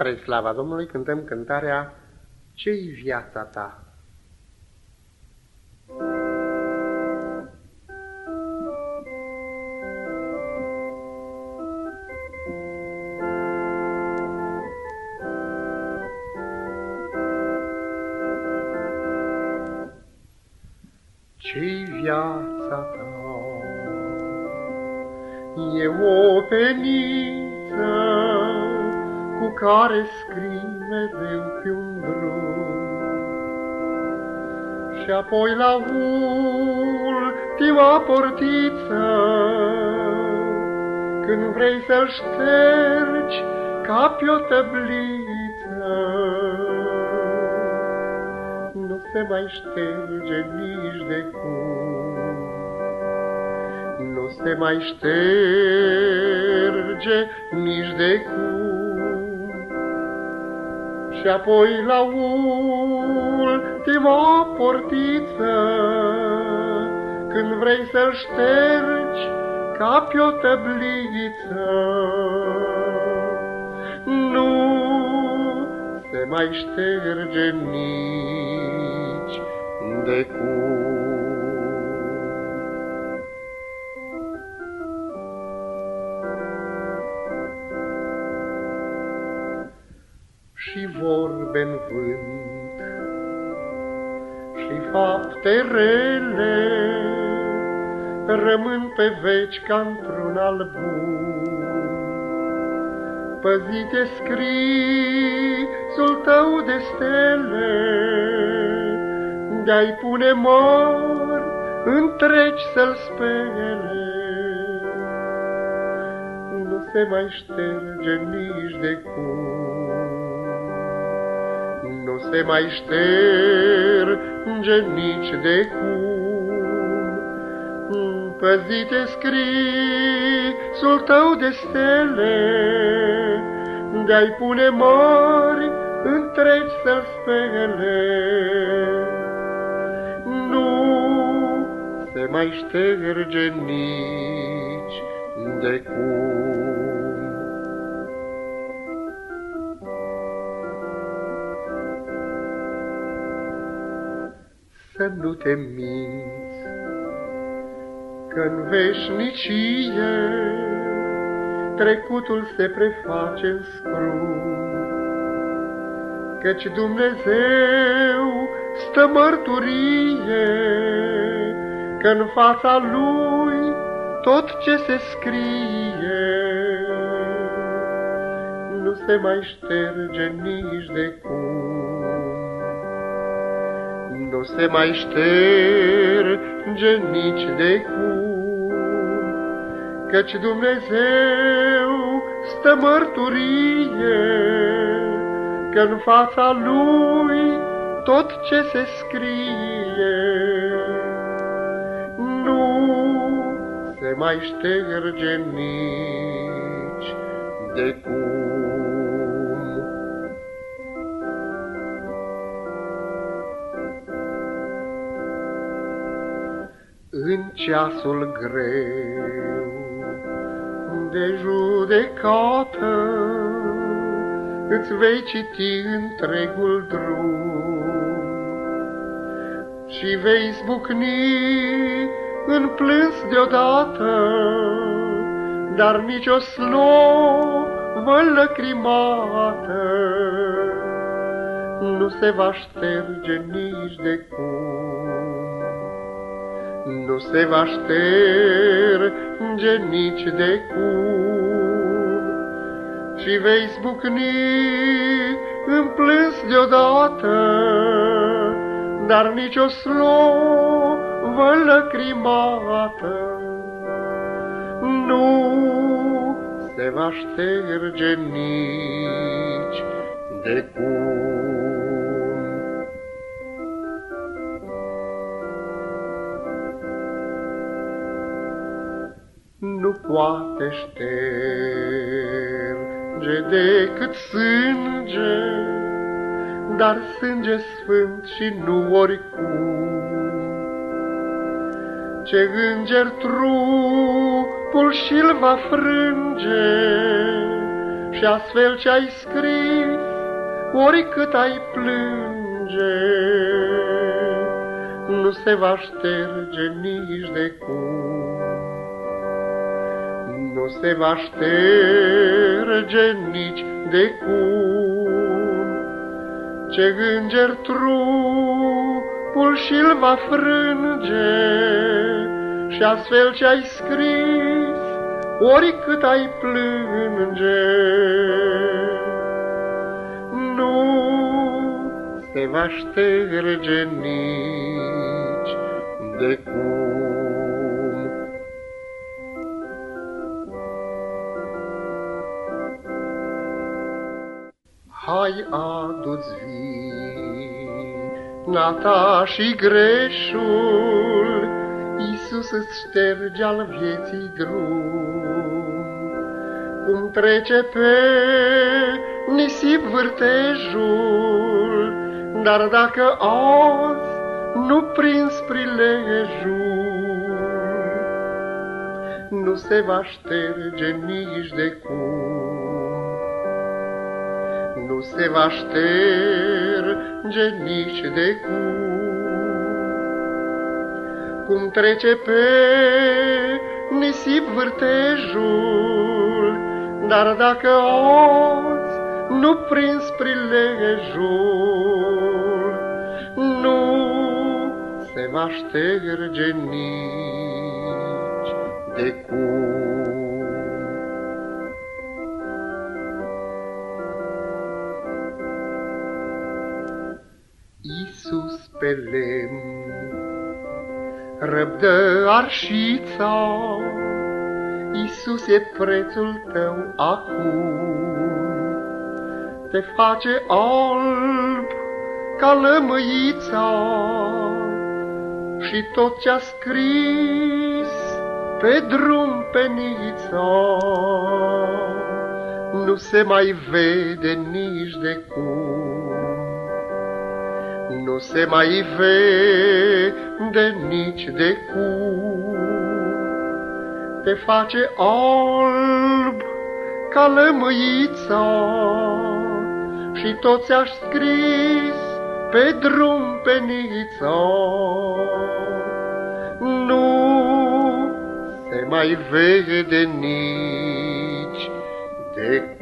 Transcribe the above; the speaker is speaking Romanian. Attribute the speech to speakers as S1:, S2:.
S1: Spre slava Domnului cântăm cântarea Ce-i viața ta? Ce-i viața ta? E o peniță cu care scrii mereu pe un drum. Și apoi la ultima portiță, când vrei să-l ștergi ca pe o tăbliță, nu se mai șterge nici de cum. Nu se mai șterge nici de cum și apoi la ultima portiță, când vrei să-l ștergi ca pe o tăbliță. Nu se mai șterge nici de cum. Și vorbe în vânt și fapte rele rămân pe veci ca într-un album. Păzite scrisul tău de stele, de-ai pune mor întregi să-l spele. Nu se mai șterge nici de cum se mai șterge nici de cum. Păzite scrisul tău de stele, de-ai pune mari întregi să spele. Nu se mai șterge nici de cum. Să nu te minți, că-n veșnicie trecutul se preface în scrum. Căci Dumnezeu stă mărturie că în fața Lui tot ce se scrie nu se mai șterge nici de cum nu se mai șterge nici de cum, căci Dumnezeu stă mărturie că în fața Lui tot ce se scrie nu se mai șterge nici de cum. În ceasul greu de judecată, îți vei citi întregul drum și vei zbucni în plâns deodată, dar nici o slovă lăcrimată nu se va șterge nici de cum nu se va șterge nici de cum. Și vei zbucni în plâns deodată, dar nici o slovă lăcrimată nu se va șterge nici de cum. Nu poate șterge decât sânge, dar sânge sfânt și nu oricum. Ce înger trupul și-l va frânge, și astfel ce ai scris oricât ai plânge, nu se va șterge nici de cum. Nu se va șterge nici de cum, ce înger trupul și-l va frânge, și astfel ce ai scris, oricât ai plânge, se va șterge nici de cum. Adu-ți vina ta și greșul, Iisus îți șterge al vieții drum. Cum trece pe nisip vârtejul, dar dacă azi nu prins prilejul, nu se va șterge nici de cum. Nu se va șterge nici de cum. Cum trece pe nisip vârtejul, dar dacă azi nu prins prilejul, nu se va șterge nici de cum. Pe lemn. Răbdă arșița, Iisus e prețul tău acum. Te face alb ca lămâița și tot ce-a scris pe drum penița nu se mai vede nici de cum. Nu se mai vede nici de cum. Te face alb ca lămâița și toți aș scris pe drum penița. Nu se mai vede nici de